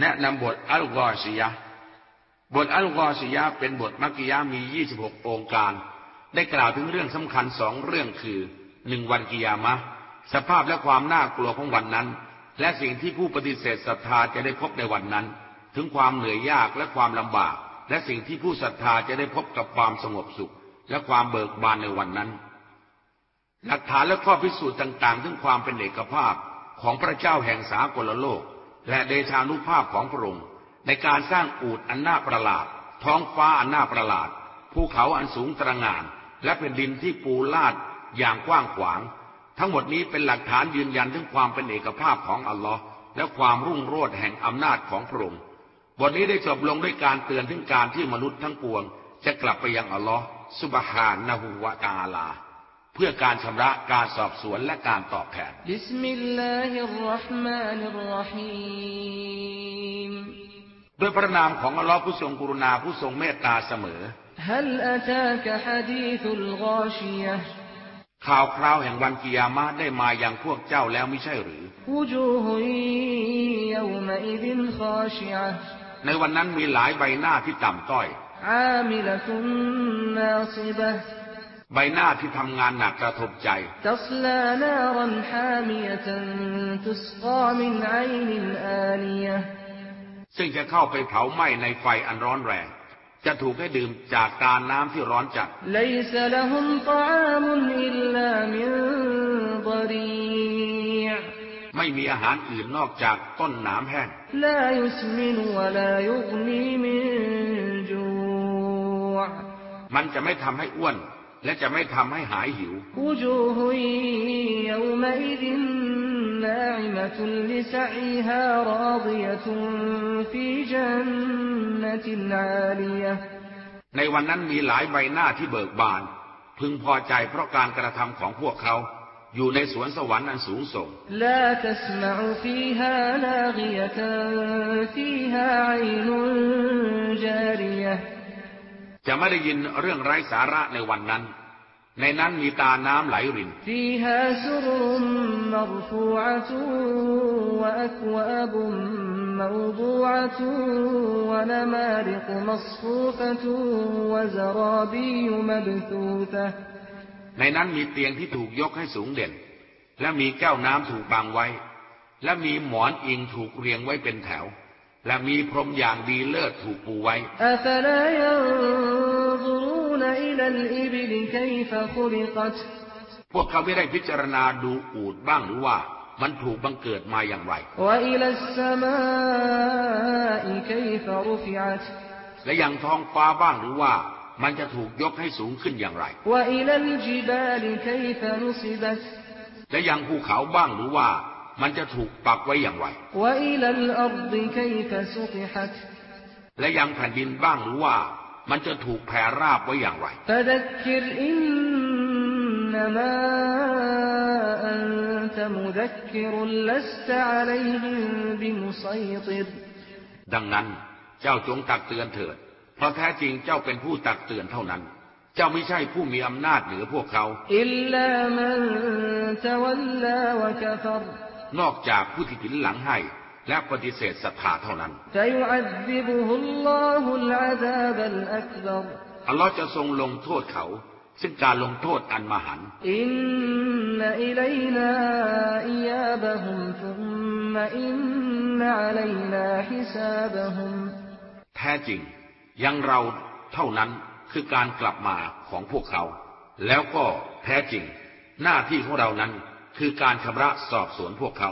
แนะนำบทอัลกอซียะบทอัลกอซียะเป็นบทมักกิยามี 26 องค์การ ได้กล่าวถึงเรื่องสำคัญสองเรื่องคือหนึ่งวันกิยามะ สภาพและความน่ากลัวของวันนั้น และสิ่งที่ผู้ปฏิเสธศรัทธาจะได้พบในวันนั้น ถึงความเหนื่อยยากและความลำบาก และสิ่งที่ผู้ศรัทธาจะได้พบกับความสงบสุข และความเบิกบานในวันนั้น หลักฐานและข้อพิสูจน์ต่าง ๆ ถึงความเป็นเอกภาพของพระเจ้าแห่งสากลโลก และเดชานุภาพของพระองค์ในการสร้างอูดอันน่าประหลาด ท้องฟ้าอันน่าประหลาด ภูเขาอันสูงตระหง่าน และแผ่นดินที่ปูลาดอย่างกว้างขวาง ทั้งหมดนี้เป็นหลักฐานยืนยันถึงความเป็นเอกภาพของอัลลอฮ์และความรุ่งโรจน์แห่งอำนาจของพระองค์บทนี้ได้จบลงด้วยการเตือนถึงการที่มนุษย์ทั้งปวง จะกลับไปยังอัลลอฮ์สุบฮานะฮูวะตาลา เพื่อการชำระการสอบสวนและการตอบแทนبسم الله الرحمن الرحيمด้วยพระนามของอัลลอฮ์ผู้ทรงกรุณาผู้ทรงเมตตาเสมอهل أتاك حديث الغاشيةข่าวคราวแห่งวันกิยามะห์ได้มาอย่างพวกเจ้าแล้วไม่ใช่หรือوجوه يومئذ خاشعةในวันนั้นมีหลายใบหน้าที่ต่ำต้อยอามิละตุนนาซิบะห์ ใบหน้าที่ทำงานหนักกระทบใจ ซึ่งจะเข้าไปเผาไหม้ในไฟอันร้อนแรง จะถูกให้ดื่มจากตาน้ำที่ร้อนจัด ไม่มีอาหารอื่นนอกจากต้นน้ำแห้งมันจะไม่ทำให้อ้วน และจะไม่ทำให้หายหิว ในวันนั้นมีหลายใบหน้าที่เบิกบาน พึงพอใจเพราะการกระทำของพวกเขา อยู่ในสวนสวรรค์อันสูงส่งและ จะไม่ได้ยินเรื่องไร้สาระในวันนั้น ในนั้นมีตาน้ำไหลรินในนั้นมีเตียงที่ถูกยกให้สูงเด่น และมีแก้วน้ำถูกบางไว้ และมีหมอนอิงถูกเรียงไว้เป็นแถว และมีพรมอย่างดีเลิศถูกปูไว้พวกเขาไม่ได้พิจารณาดูอูดบ้างหรือว่ามันถูกบังเกิดมาอย่างไร และยังท้องฟ้าบ้างหรือว่ามันจะถูกยกให้สูงขึ้นอย่างไร และยังภูเขาบ้างหรือว่า มันจะถูกปักไว้อย่างไร และยังแผ่นดินบ้างรู้ว่า มันจะถูกแผ่ราบไว้อย่างไรดังนั้นเจ้าจงตักเตือนเถิด เพราะแท้จริงเจ้าเป็นผู้ตักเตือนเท่านั้นเจ้าไม่ใช่ผู้มีอำนาจเหนือพวกเขา นอกจากผู้ที่ผินหลังให้ และปฏิเสธศรัทธาเท่านั้น อัลลอฮ์จะทรงลงโทษเขา ซึ่งการลงโทษอันมหันอิแท้จริง ยังเราเท่านั้นคือการกลับมาของพวกเขา แล้วก็แท้จริง หน้าที่ของเรานั้น คือการชำระสอบสวนพวกเขา